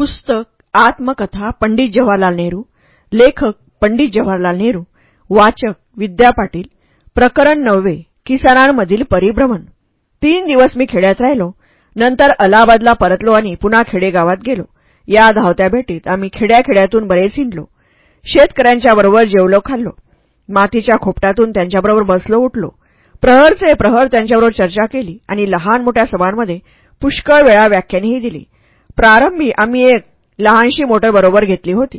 पुस्तक आत्मकथा पंडित जवाहरलाल नेहरू लेखक पंडित जवाहरलाल नेहरू वाचक विद्या पाटील प्रकरण नववे किसानांमधील परिभ्रमण. तीन दिवस मी खेड्यात राहिलो. नंतर अलाहाबादला परतलो आणि पुन्हा खेडेगावात गेलो. या धावत्या भेटीत आम्ही खेड्याखेड्यातून बरेच हिंडलो. शेतकऱ्यांच्या बरोबर जेवलो खाल्लो. मातीच्या खोपट्यातून त्यांच्याबरोबर बसलो उठलो. प्रहरचे प्रहर त्यांच्याबरोबर चर्चा केली आणि लहान मोठ्या सभांमध्ये पुष्कळ वेळा व्याख्यानेही दिली. प्रारंभी आम्ही एक लहानशी मोटर बरोबर घेतली होती.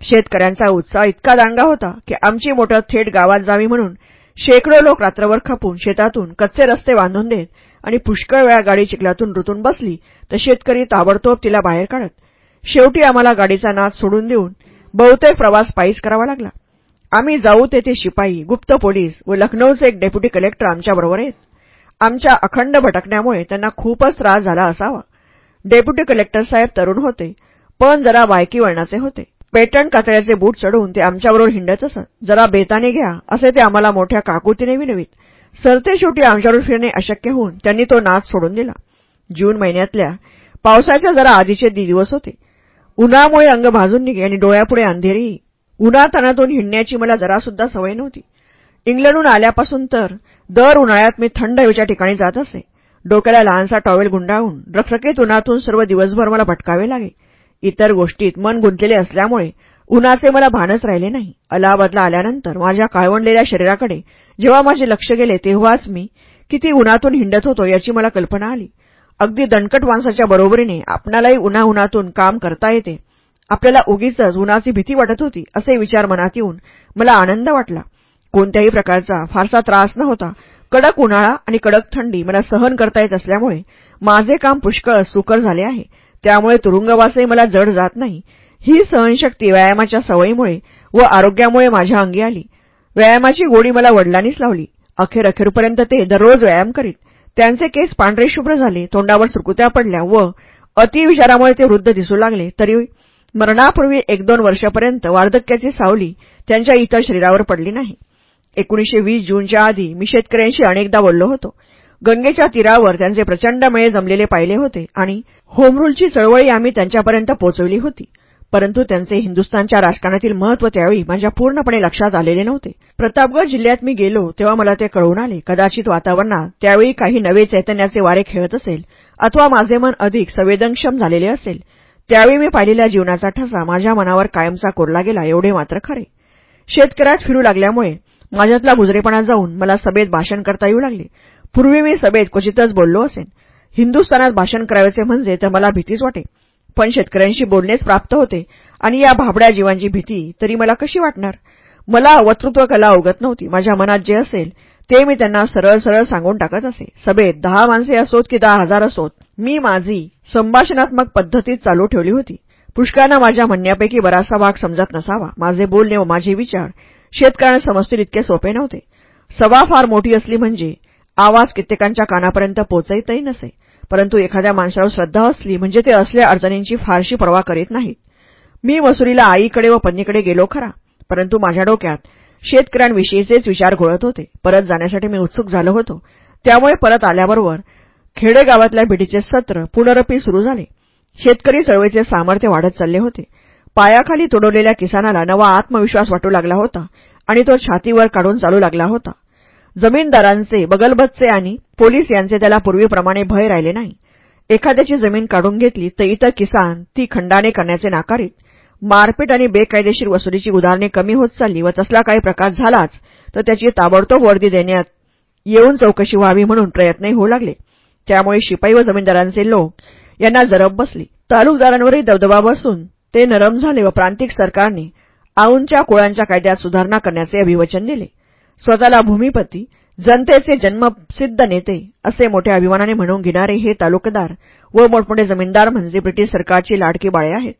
शेतकऱ्यांचा उत्साह इतका दांगा होता की आमची मोटर थेट गावात जावी म्हणून शेकडो लोक रात्रभर खपून शेतातून कच्चे रस्ते बांधून देत आणि पुष्कळ वेळा गाडी चिखलातून रुतून बसली तर शेतकरी ताबडतोब तिला बाहेर काढत शेवटी आम्हाला गाडीचा नाद सोडून देऊन बहुतेक प्रवास पायीच करावा लागला. आम्ही जाऊ तेथे शिपाई गुप्त पोलीस व लखनौचे एक डेप्युटी कलेक्टर आमच्याबरोबर आहेत. आमच्या अखंड भटकण्यामुळे त्यांना खूपच त्रास झाला असावा. डेप्युटी कलेक्टर साहेब तरुण होते. पण जरा बायकी वळणाचे होते. पेटंट कातळ्याचे बूट चढवून ते आमच्याबरोबर हिंडत असत. जरा बेताने घ्या असे ते आम्हाला मोठ्या काकुतीने विनवीत. सरते शेवटी आमच्यावर फिरणे अशक्य होऊन त्यांनी तो नाच सोडून दिला. जून महिन्यातल्या पावसाच्या जरा आधीचे दिवस होते. उन्हामुळे अंग भाजून निघे आणि डोळ्यापुढे अंधेरीही उन्हातानातून हिंडण्याची मला जरासुद्धा सवय नव्हती. इंग्लंडहून आल्यापासून तर दर उन्हाळ्यात मी थंड हवेच्या ठिकाणी जात असे. डोक्याला लहानसा टॉवेल गुंडाळून रखरखीत उन्हातून सर्व दिवसभर मला भटकावे लागे. इतर गोष्टीत मन गुंतलेले असल्यामुळे उन्हाचे मला भानच राहिले नाही. अलाहाबादला आल्यानंतर माझ्या काळवणलेल्या शरीराकडे जेव्हा माझे लक्ष गेले तेव्हाच मी किती उन्हातून हिंडत होतो याची मला कल्पना आली. अगदी दणकट माणसाच्या बरोबरीने आपणालाही उन्हा उन्हातून काम करता येते. आपल्याला उगीच उन्हाची भीती वाटत होती असे विचार मनात येऊन मला आनंद वाटला. कोणत्याही प्रकारचा फारसा त्रास न होता कडक उन्हाळा आणि कडक थंडी मला सहन करता येत असल्यामुळे माझे काम पुष्कळ सुकर झाले आहे. त्यामुळे तुरुंगवासही मला जड जात नाही. ही सहनशक्ती व्यायामाच्या सवयीमुळे व आरोग्यामुळे माझ्या अंगी आली. व्यायामाची गोडी मला वडिलांनीच लावली. अखेर अखेरपर्यंत ते दररोज व्यायाम करीत. त्यांचे केस पांढरे शुभ्र झाले तोंडावर सुरकुत्या पडल्या व अतिविचारामुळे ते वृद्ध दिसू लागले. तरी मरणापूर्वी एक दोन वर्षापर्यंत वार्धक्याची सावली त्यांच्या इतर शरीरावर पडली नाही. एकोणीशे वीस जूनच्या आधी मी शेतकऱ्यांशी अनेकदा बोललो होतो. गंगेच्या तीरावर त्यांचे प्रचंड मेळ जमलेले पाहिले होते आणि होमरूलची चळवळी आम्ही त्यांच्यापर्यंत पोहोचवली होती. परंतु त्यांचे हिंदुस्थानच्या राजकारणातील महत्त्व त्यावेळी माझ्या पूर्णपणे लक्षात आलेले नव्हते. प्रतापगड जिल्ह्यात मी गेलो तेव्हा मला ते कळून आले. कदाचित वातावरणात त्यावेळी काही नवे चैतन्याचे वारे खेळत असेल अथवा माझे मन अधिक संवेदनक्षम झालेले असेल. त्यावेळी मी पाहिलेल्या जीवनाचा ठसा माझ्या मनावर कायमचा कोरला गेला एवढे मात्र खरे. शेतकऱ्यात फिरू लागल्यामुळे माझ्यातला गुजरेपणा जाऊन मला सभेत भाषण करता येऊ लागले. पूर्वी मी सभेत क्वचितच बोललो असेन. हिंदुस्थानात भाषण करायचे म्हणजे तर मला भीतीच वाटे. पण शेतकऱ्यांशी बोलणेच प्राप्त होते आणि या भाबड्या जीवांची भीती तरी मला कशी वाटणार? मला वक्तृत्व कला अवगत नव्हती. माझ्या मनात जे असेल ते मी त्यांना सरळ सरळ सांगून टाकत असे. सभेत दहा माणसे असोत की दहा हजार असोत मी माझी संभाषणात्मक पद्धतीत चालू ठेवली होती. पुष्कानं माझ्या म्हणण्यापैकी बराचसा भाग समजत नसावा. माझे बोलणे व माझे विचार शेतकऱ्यांना समजतील इतके सोपे नव्हते. सभा फार मोठी असली म्हणजे आवाज कित्येकांच्या कानापर्यंत पोचतही नसे. परंतु एखाद्या माणसावर श्रद्धा असली म्हणजे ते असल्या अडचणींची फारशी पर्वा करीत नाहीत. मी मसुरीला आईकडे व पत्नीकडे गेलो खरा परंतु माझ्या डोक्यात शेतकऱ्यांविषयीचेच विचार घोळत होते. परत जाण्यासाठी मी उत्सुक झालो होतो. त्यामुळे परत आल्याबरोबर खेडेगावातल्या भेटीचे सत्र पुनरपी सुरू झाले. शेतकरी चळवळीचे सामर्थ्य वाढत चालले होते. पायाखाली तुडवलेल्या किसानाला नवा आत्मविश्वास वाटू लागला होता आणि तो छातीवर काढून चालू लागला होता. जमीनदारांचे बगलबतचे आणि पोलीस यांचे त्याला पूर्वीप्रमाणे भय राहिले नाही. एखाद्याची जमीन काढून घेतली तर इतर किसान ती खंडाने करण्याचे नाकारीत मारपीट आणि बेकायदेशीर वसुलीची उदाहरणे कमी होत चालली व तसला काही प्रकार झालाच तर त्याची ताबडतोब वर्दी देण्यात येऊन चौकशी व्हावी म्हणून प्रयत्नही होऊ लागले. त्यामुळे शिपाई व जमीनदारांचे लोक यांना जरब बसली. तालुकदारांवरही दबदबा बसून ते नरम झाले व प्रांतिक सरकारने आऊंच्या कुळांच्या कायद्यात सुधारणा करण्याचे अभिवचन दिले. स्वतःला भूमिपती जनतेचे जन्मसिद्ध नेते असे मोठ्या अभिमानाने म्हणून घेणारे हे तालुकेदार व मोठमोठे जमीनदार म्हणजे ब्रिटिश सरकारची लाडकी बाळे आहेत.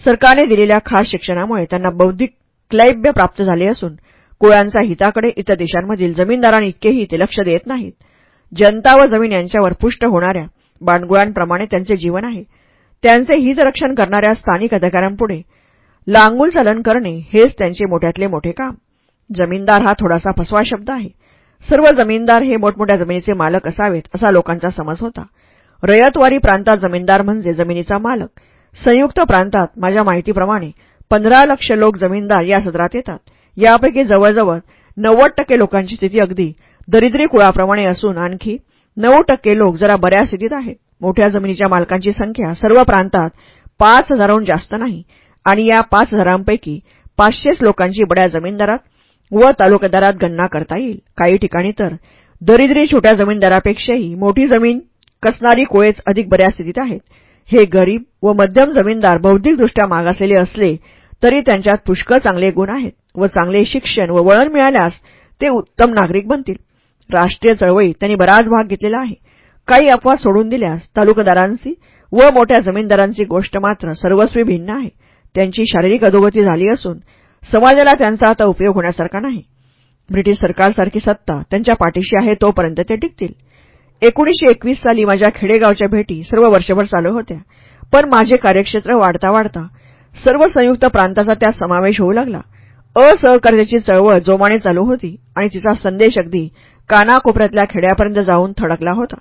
सरकारने दिलेल्या खास शिक्षणामुळे त्यांना बौद्धिक क्लैब्य प्राप्त झाले असून कुळांचा हिताकडे इतर देशांमधील जमीनदारांइतकेही ते लक्ष देत नाहीत. जनता व जमीन यांच्यावर पुष्ट होणाऱ्या बाणगुळांप्रमाणे त्यांचे जीवन आहे. त्यांचे हितरक्षण करणाऱ्या स्थानिक अधिकाऱ्यांपुढे लांगूल चलन करणे हेच त्यांचे मोठ्यातले मोठे काम. जमीनदार हा थोडासा फसवा शब्द आहे. सर्व जमीनदार हे मोठमोठ्या जमिनीचे मालक असावेत असा लोकांचा समज होता. रयतवारी प्रांतात जमीनदार म्हणजे जमिनीचा मालक. संयुक्त प्रांतात माझ्या माहितीप्रमाणे पंधरा लक्ष लोक जमीनदार या सदरात येतात. यापैकी जवळजवळ नव्वद टक्के लोकांची स्थिती अगदी दरिद्री कुळाप्रमाणे असून आणखी नऊ टक्के लोक जरा बऱ्या स्थितीत आहेत. मोठ्या जमिनीच्या मालकांची संख्या सर्व प्रांतात पाच हजाराहून जास्त नाही. आणि या पाच हजारांपैकी पाचशेच लोकांची बड्या जमीनदारात व तालुकादारात गणना करता येईल. काही ठिकाणी तर दरिद्री छोट्या जमीनदारापेक्षाही मोठी जमीन कसणारी कोळेच अधिक बऱ्या स्थितीत आहेत. हे गरीब व मध्यम जमीनदार बौद्धिकदृष्ट्या मागासलेले असले तरी त्यांच्यात पुष्कळ चांगले गुण आहेत व चांगले शिक्षण व वळण मिळाल्यास ते उत्तम नागरिक बनतील. राष्ट्रीय चळवळीत त्यांनी बराच भाग घेतलेला आहे. काही अफवा सोडून दिल्यास तालुकादारांची व मोठ्या जमीनदारांची गोष्ट मात्र सर्वस्वी भिन्न आहे. त्यांची शारीरिक अधोगती झाली असून समाजाला त्यांचा आता उपयोग होण्यासारखा नाही. ब्रिटिश सरकारसारखी सत्ता त्यांच्या पाठीशी आहे तोपर्यंत ते टिकतील. एकोणीशे एकवीस साली माझ्या खेडेगावच्या भेटी सर्व वर्षभर चालू होत्या. पण माझे कार्यक्षेत्र वाढता वाढता सर्व संयुक्त प्रांताचा त्यात समावेश होऊ लागला. असहकार्याची चळवळ जोमाने चालू होती आणि तिचा संदेश अगदी कानाकोपऱ्यातल्या खेड्यापर्यंत जाऊन थडकला होता.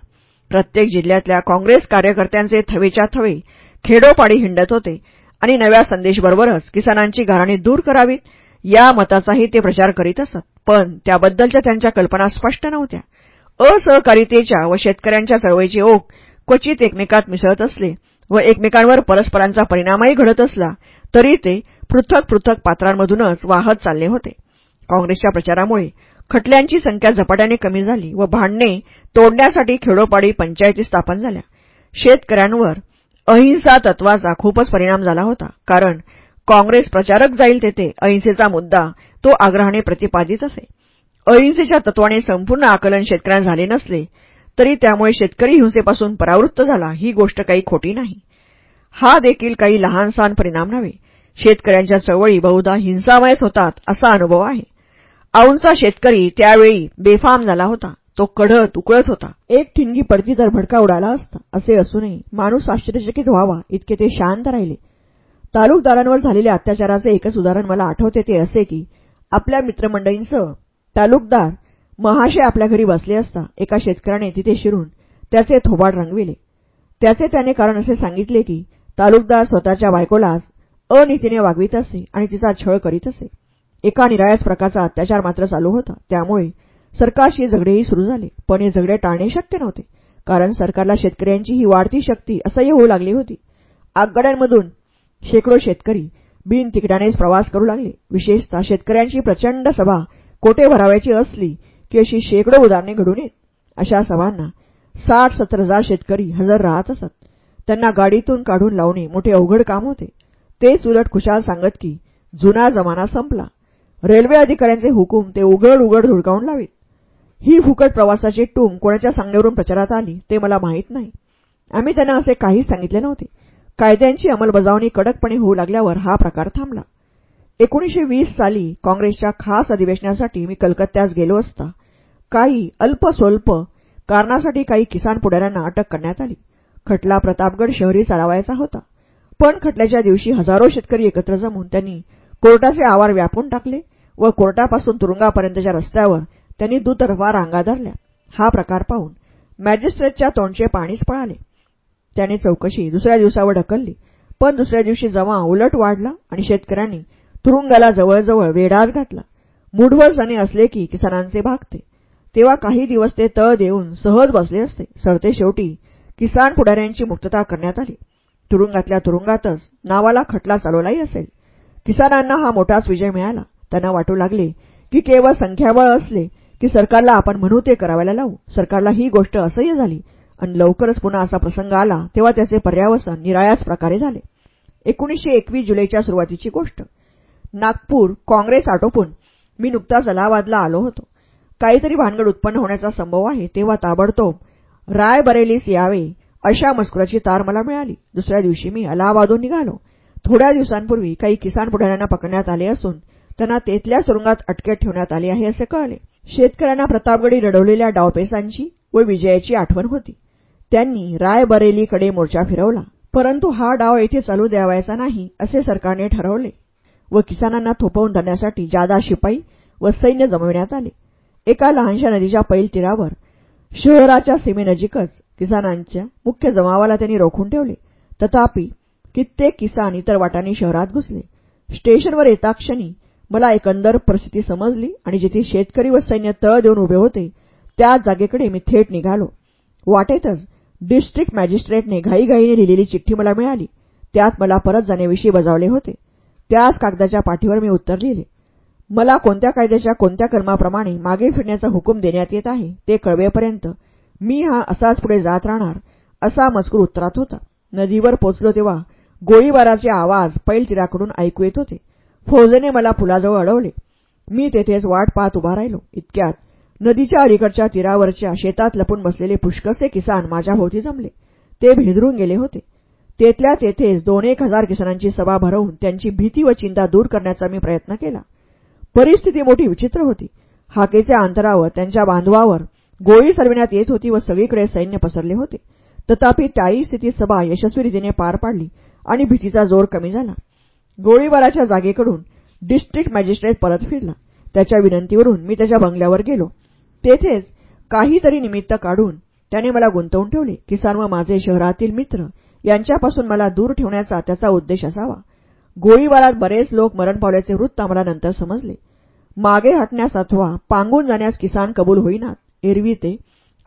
प्रत्येक जिल्ह्यातल्या काँग्रेस कार्यकर्त्यांचे थवेच्या थवे खेडोपाडी हिंडत होते आणि नव्या संदेशबरोबरच किसानांची घराणी दूर करावीत या मताचाही ते प्रचार करीत असत. पण त्याबद्दलच्या त्यांच्या कल्पना स्पष्ट नव्हत्या. असहकारितेच्या व शेतकऱ्यांच्या चळवळीचे ओघ क्वचित एकमेकात मिसळत असले व एकमेकांवर परस्परांचा परिणामही घडत असला तरी ते पृथक पृथक पात्रांमधूनच वाहत चालले होते. काँग्रेसच्या प्रचारामुळे खटल्यांची संख्या झपाट्याने कमी झाली व भांडणे तोडण्यासाठी खेडोपाडी पंचायती स्थापन झाल्या. शेतकऱ्यांवर अहिंसा तत्वाचा खूपच परिणाम झाला होता. कारण काँग्रेस प्रचारक जाईल तेथे अहिंसेचा मुद्दा तो आग्रहाने प्रतिपादित असे. अहिंसेच्या तत्वाने संपूर्ण आकलन शेतकऱ्यांना झाले नसले तरी त्यामुळे शेतकरी हिंसेपासून परावृत्त झाला ही गोष्ट काही खोटी नाही. हा देखील काही लहानसहान परिणाम नव्हे. शेतकऱ्यांच्या चळवळी बहुधा हिंसामयच होतात असा अनुभव आहे. औंचा शेतकरी त्यावेळी बेफाम झाला होता. तो कढत उकळत होता. एक ठिणगी पडती तर भडका उडाला असता असे असूनही माणूस आश्चर्यचकित व्हावा इतके ते शांत राहिले. तालुकदारांवर झालेल्या अत्याचाराचे एकच उदाहरण मला आठवते ते असे की आपल्या मित्रमंडळींसह तालुकदार महाशय आपल्या घरी बसले असता एका शेतकऱ्याने तिथे शिरून त्याचे थोबाड रंगविले. त्याचे त्याने कारण असे सांगितले की तालुकदार स्वतःच्या बायकोलाच अनितीने वागवित असे आणि तिचा छळ करीत असे. एका निराळ्याच प्रकारचा अत्याचार मात्र चालू होता. त्यामुळे सरकारशी झगडेही सुरू झाले. पण हे झगडे टाळणे शक्य नव्हते. कारण सरकारला शेतकऱ्यांची ही वाढती शक्ती असह्य होऊ लागली होती. आगगाड्यांमधून शेकडो शेतकरी बिन तिकिटानेच प्रवास करू लागले. विशेषतः शेतकऱ्यांची प्रचंड सभा कोठे भरावायची असली की अशी शेकडो उदाहरणे घडून येत. अशा सभांना साठ सत्तर हजार शेतकरी हजर राहत असत. त्यांना गाडीतून काढून लावणे मोठे अवघड काम होते. तेच उलट खुशाल सांगत की जुना जमाना संपला. रेल्वे अधिकाऱ्यांचे हुकूम ते उघड उघड धुडकावून लावीत. ही फुकट प्रवासाची टूम कोणाच्या सांगण्यावरून प्रचारात आली ते मला माहीत नाही. आम्ही त्यांना असे काहीच सांगितले नव्हते. कायद्यांची अंमलबजावणी कडकपणे होऊ लागल्यावर हा प्रकार थांबला. एकोणीशे वीस साली काँग्रेसच्या खास अधिवेशनासाठी मी कलकत्त्यास गेलो असता काही अल्पस्वल्प कारणासाठी काही किसान पुढाऱ्यांना अटक करण्यात आली. खटला प्रतापगड शहरी चालवायचा होता. पण खटल्याच्या दिवशी हजारो शेतकरी एकत्र जमून त्यांनी कोर्टाचे आवार व्यापून टाकले. व कोर्टापासून तुरुंगापर्यंतच्या रस्त्यावर त्यांनी दुतर्फा रांगा धरल्या. हा प्रकार पाहून मॅजिस्ट्रेटच्या तोंडचे पाणीच पळाले. त्याने चौकशी दुसऱ्या दिवसावर ढकलली पण दुसऱ्या दिवशी जमा उलट वाढला आणि शेतकऱ्यांनी तुरुंगाला जवळजवळ वेढाच घातला. मुठभर जणे असले की किसानांचे भागते. तेव्हा काही दिवस ते तळ देऊन सहज बसले असते. सरते शेवटी किसान पुढाऱ्यांची मुक्तता करण्यात आली. तुरुंगातल्या तुरुंगातच नावाला खटला चालवलाही असेल. किसानांना हा मोठाच विजय मिळाला. त्यांना वाटू लागले की केवळ संख्याबळ असले की सरकारला आपण म्हणू ते करावायला लावू. सरकारला ही गोष्ट असह्य झाली. आणि लवकरच पुन्हा असा प्रसंग आला तेव्हा त्याचे पर्यावसन निराळ्याच प्रकारे झाले. एकोणीसशे एकवीस जुलैच्या सुरुवातीची गोष्ट. नागपूर काँग्रेस आटोपून मी नुकताच अलाहाबादला आलो होतो. काहीतरी भानगड उत्पन्न होण्याचा संभव आहे तेव्हा ताबडतोब रायबरेलीस यावे अशा मजकुराची तार मला मिळाली. दुसऱ्या दिवशी मी अलाहाबादहून निघालो. थोड्या दिवसांपूर्वी काही किसान पुढाऱ्यांना पकडण्यात आले असून त्यांना तेथल्या सुरुंगात अटकेत ठेवण्यात आले आहे असे कळले. शेतकऱ्यांना प्रतापगडी लढवलेल्या डावपेसांची व विजयाची आठवण होती. त्यांनी रायबरेलीकडे मोर्चा फिरवला. परंतु हा डाव येथे चालू द्यावायचा नाही असे सरकारने ठरवले. व किसानांना थोपवून धरण्यासाठी जादा शिपाई व सैन्य जमविण्यात आले. एका लहानशा नदीच्या पैल तीरावर शहराच्या सीमेनजीकच किसानांच्या मुख्य जमावाला त्यांनी रोखून ठेवले. तथापि कित्येक किसान इतर वाटांनी शहरात घुसले. स्टेशनवर येताक्षणी मला एकंदर परिस्थिती समजली आणि जिथे शेतकरी व सैन्य तळ देऊन उभे होते त्याच जागेकडे मी थेट निघालो. वाटेतच डिस्ट्रिक्ट मॅजिस्ट्रेटने घाईघाईने लिहिलेली चिठ्ठी मला मिळाली. त्यात मला परत जाण्याविषयी बजावले होते. त्याच कागदाच्या पाठीवर मी उत्तर लिहिले. मला कोणत्या कायद्याच्या कोणत्या कर्माप्रमाणे मागे फिरण्याचा हुकूम देण्यात येत आहे ते कळवेपर्यंत मी हा असाच पुढे जात राहणार असा मजकूर उत्तरात होता. नदीवर पोचलो तेव्हा गोळीबाराचे आवाज पैलतीराकडून ऐकू येत होते. फौजेने मला पुलाजवळ अडवले. मी तेथेच वाट पाहत उभा राहिलो. इतक्यात नदीच्या अलीकडच्या तीरावरच्या शेतात लपून बसलेले पुष्कसे किसान माझ्या भोवती जमले. ते भेदरून गेले होते. तेथल्या तेथेच दोन एक हजार किसानांची सभा भरवून त्यांची भीती व चिंता दूर करण्याचा मी प्रयत्न केला. परिस्थिती मोठी विचित्र होती. हाकेच्या अंतरावर त्यांच्या बांधवावर गोळी सरविण्यात येत होती व सगळीकडे सैन्य पसरले होते. तथापि त्याही स्थितीत सभा यशस्वी पार पाडली आणि भीतीचा जोर कमी झाला. गोळीबाराच्या जागेकडून डिस्ट्रिक्ट मॅजिस्ट्रेट परत फिरला त्याच्या विनंतीवरून मी त्याच्या बंगल्यावर गेलो. तेथेच काहीतरी निमित्त काढून त्याने मला गुंतवून ठेवले. किसान व माझे शहरातील मित्र यांच्यापासून मला दूर ठेवण्याचा त्याचा उद्देश असावा. गोळीबारात बरेच लोक मरण पावल्याचे वृत्त आम्हाला नंतर समजले. मागे हटण्यास अथवा पांगून जाण्यास किसान कबूल होईनात एरवी ते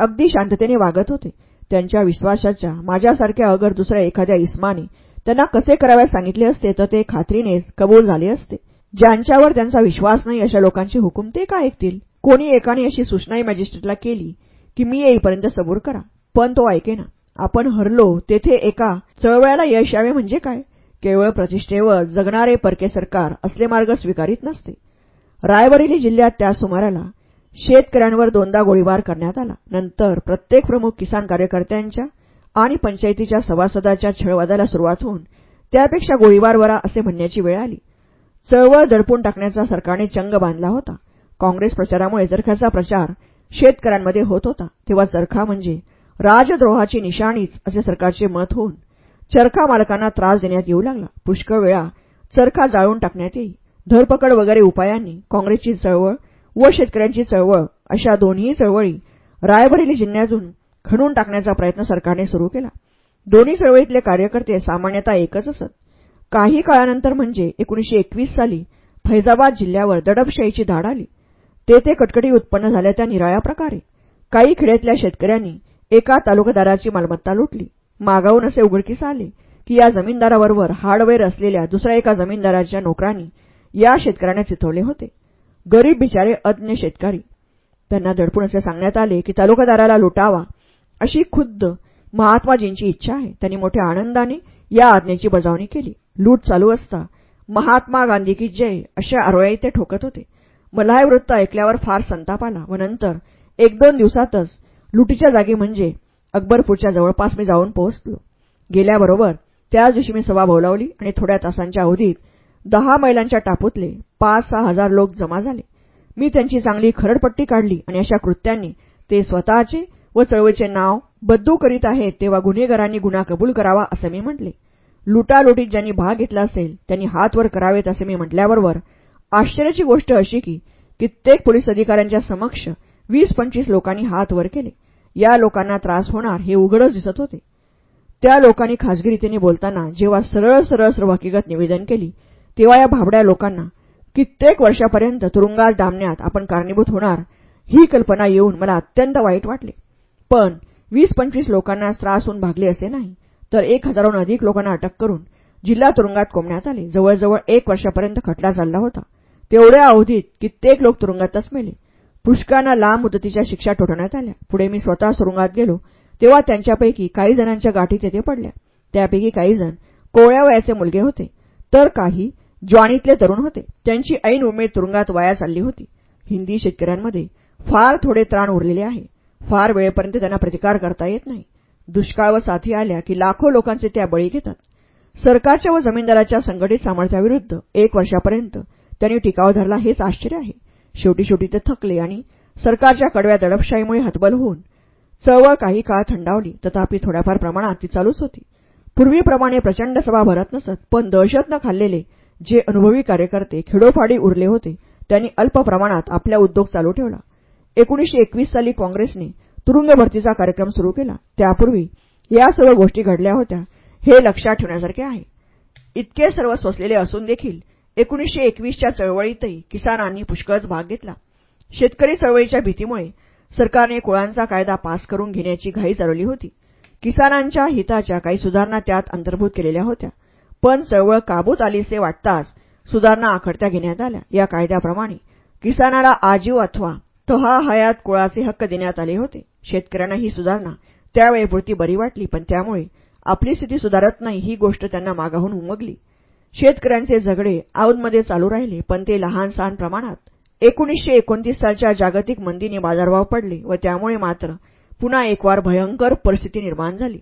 अगदी शांततेने वागत होते. त्यांच्या विश्वासाच्या माझ्यासारख्या अगर दुसऱ्या एखाद्या इस्माने त्यांना कसे कराव्यास सांगितले असते तर ते खात्रीनेच कबूल झाले असते. ज्यांच्यावर त्यांचा विश्वास नाही अशा लोकांचे हुकूम ते का ऐकतील? कोणी एकाने अशी सूचनाही मॅजिस्ट्रेटला केली की मी येईपर्यंत सबूर करा. पण तो ऐकेना. आपण हरलो तेथे एका चळवळ्याला यश यावे म्हणजे काय? केवळ प्रतिष्ठेवर जगणारे परके सरकार असले मार्ग स्वीकारित नसते. रायबरेली जिल्ह्यात त्या सुमाराला शेतकऱ्यांवर दोनदा गोळीबार करण्यात आला. नंतर प्रत्येक प्रमुख किसान कार्यकर्त्यांच्या आणि पंचायतीच्या सभासदाच्या छळवादाला सुरुवात होऊन त्यापेक्षा गोळीबार वरा असे म्हणण्याची वेळ आली. चळवळ दडपून टाकण्याचा सरकारने चंग बांधला होता. काँग्रेस प्रचारामुळे चरख्याचा प्रचार शेतकऱ्यांमध्ये होत होता. तेव्हा चरखा म्हणजे राजद्रोहाची निशाणीच असे सरकारचे मत होऊन चरखा मालकांना त्रास देण्यात येऊ लागला. पुष्कळ वेळा चरखा जाळून टाकण्यात येई. धरपकड वगैरे उपायांनी काँग्रेसची चळवळ व शेतकऱ्यांची चळवळ अशा दोन्ही चळवळी रायबरेली जिल्ह्यातून खणून टाकण्याचा प्रयत्न सरकारने सुरू केला. दोन्ही चळवळीतले कार्यकर्ते सामान्यतः एकच असत. काही काळानंतर म्हणजे एकोणीशे एकवीस साली फैजाबाद जिल्ह्यावर दडपशाहीची धाड आली. तेथे कटकटी उत्पन्न झाल्या त्या निराळ्या प्रकारे काही खेड्यातल्या शेतकऱ्यांनी एका तालुकादाराची मालमत्ता लुटली. मागावून असे उघडकीस आले की या जमीनदाराबरोबर हार्डवेअर असलेल्या दुसऱ्या एका जमीनदाराच्या नोकरांनी या शेतकऱ्यांना चिथवले होते. गरीब बिचारे अज्ञ शेतकरी. त्यांना दडपून असे सांगण्यात आले की तालुकादाराला लुटावा अशी खुद्द महात्माजींची इच्छा आहे. त्यांनी मोठ्या आनंदाने या आज्ञेची बजावणी केली. लूट चालू असता महात्मा गांधी की जय अशा आरोळ्याही ते ठोकत होते. मला हे वृत्त ऐकल्यावर फार संताप आला व नंतर एक दोन दिवसातच लुटीच्या जागी म्हणजे अकबरपूरच्या जवळपास मी जाऊन पोहोचलो. गेल्याबरोबर त्याच दिवशी मी सभा बोलावली आणि थोड्या तासांच्या अवधीत दहा मैलांच्या टापूतले पाच सहा हजार लोक जमा झाले. मी त्यांची चांगली खरडपट्टी काढली आणि अशा कृत्यांनी ते स्वतःचे व चळवळीचे नाव बद्दू करीत आहेत तेव्हा गुन्हेगारांनी गुन्हा कबूल करावा असं मी म्हटले. लुटालुटीत ज्यांनी भाग घेतला असेल त्यांनी हात वर करावेत असे मी म्हटल्याबरोबर आश्चर्याची गोष्ट अशी की कित्येक पोलीस अधिकाऱ्यांच्या समक्ष वीस पंचवीस लोकांनी हात वर केले. या लोकांना त्रास होणार हे उघडच दिसत होते. त्या लोकांनी खाजगी बोलताना जेव्हा सरळ सरळ सर्व हकीकत निवेदन केली तेव्हा या भाबड्या लोकांना कित्येक वर्षापर्यंत तुरुंगात डांबण्यात आपण कारणीभूत होणार ही कल्पना येऊन मला अत्यंत वाईट वाटले. पण वीस पंचवीस लोकांना त्रास होऊन भागले असे नाही. तर एक हजारहून अधिक लोकांना अटक करून जिल्हा तुरुंगात कोंबण्यात आले. जवळजवळ एक वर्षापर्यंत खटला चालला होता. तेवढ्या अवधीत कित्येक लोक तुरुंगातच मेले पुष्कांना लांब मुदतीच्या शिक्षा ठोठवण्यात आल्या. पुढे मी स्वतः तुरुंगात गेलो. तेव्हा त्यांच्यापैकी काही जणांच्या गाठी तेथे पडल्या. त्यापैकी काही जण कोवळ्या वयाचे मुलगे होते. तर काही ज्वाणीतले तरुण होते. त्यांची ऐन उमेद तुरुंगात वाया चालली होती. हिंदी शेतकऱ्यांमध्ये फार थोडे त्राण उरलेले आहे. फार वेळेपर्यंत त्यांना प्रतिकार करता येत नाही. दुष्काळ व साथी आल्या की लाखो लोकांचे त्या बळी घेतात. सरकारच्या व जमीनदाराच्या संघटित सामर्थ्याविरुद्ध एक वर्षापर्यंत त्यांनी टिकाव धरला हेच आश्चर्य आहे. शेवटी शेवटी ते थकले आणि सरकारच्या कडव्या दडपशाहीमुळे हतबल होऊन चळवळ काही काळ थंडावली. तथापि थोड्याफार प्रमाणात ती चालूच होती. पूर्वीप्रमाणे प्रचंड सभा भरत नसत पण दहशत न खाल्लेले जे अनुभवी कार्यकर्ते खेडोफाडी उरले होते त्यांनी अल्प प्रमाणात आपला उद्योग चालू ठेवला. एकोणीशे एकवीस साली काँग्रेसने तुरुंग भरतीचा कार्यक्रम सुरू केला. त्यापूर्वी या सर्व गोष्टी घडल्या होत्या हे लक्षात ठेवण्यासारखे आहे. इतके सर्व सोसलेले असून देखील एकोणीसशे एकवीसच्या चळवळीतही किसानांनी पुष्कळच भाग घेतला. शेतकरी चळवळीच्या भीतीमुळे सरकारने कुळांचा कायदा पास करून घेण्याची घाई चालवली होती. किसानांच्या हिताच्या काही सुधारणा त्यात अंतर्भूत केलेल्या होत्या. पण चळवळ काबूत आलीसे वाटताच सुधारणा आखडत्या घेण्यात आल्या. या कायद्याप्रमाणे किसानाला आजीव अथवा तहा हयात कुळाचे हक्क देण्यात आले होते. शेतकऱ्यांना ही सुधारणा त्यावेळेपुरती बरी वाटली पण त्यामुळे आपली स्थिती सुधारत नाही ही गोष्ट त्यांना मागाहून उमगली. शेतकऱ्यांचे झगडे आऊनमध्ये चालू राहिले पण ते लहान सहान प्रमाणात एकोणीसशे एकोणतीस सालच्या जागतिक मंदीने बाजारभाव पडले व त्यामुळे मात्र पुन्हा एकवार भयंकर परिस्थिती निर्माण झाली.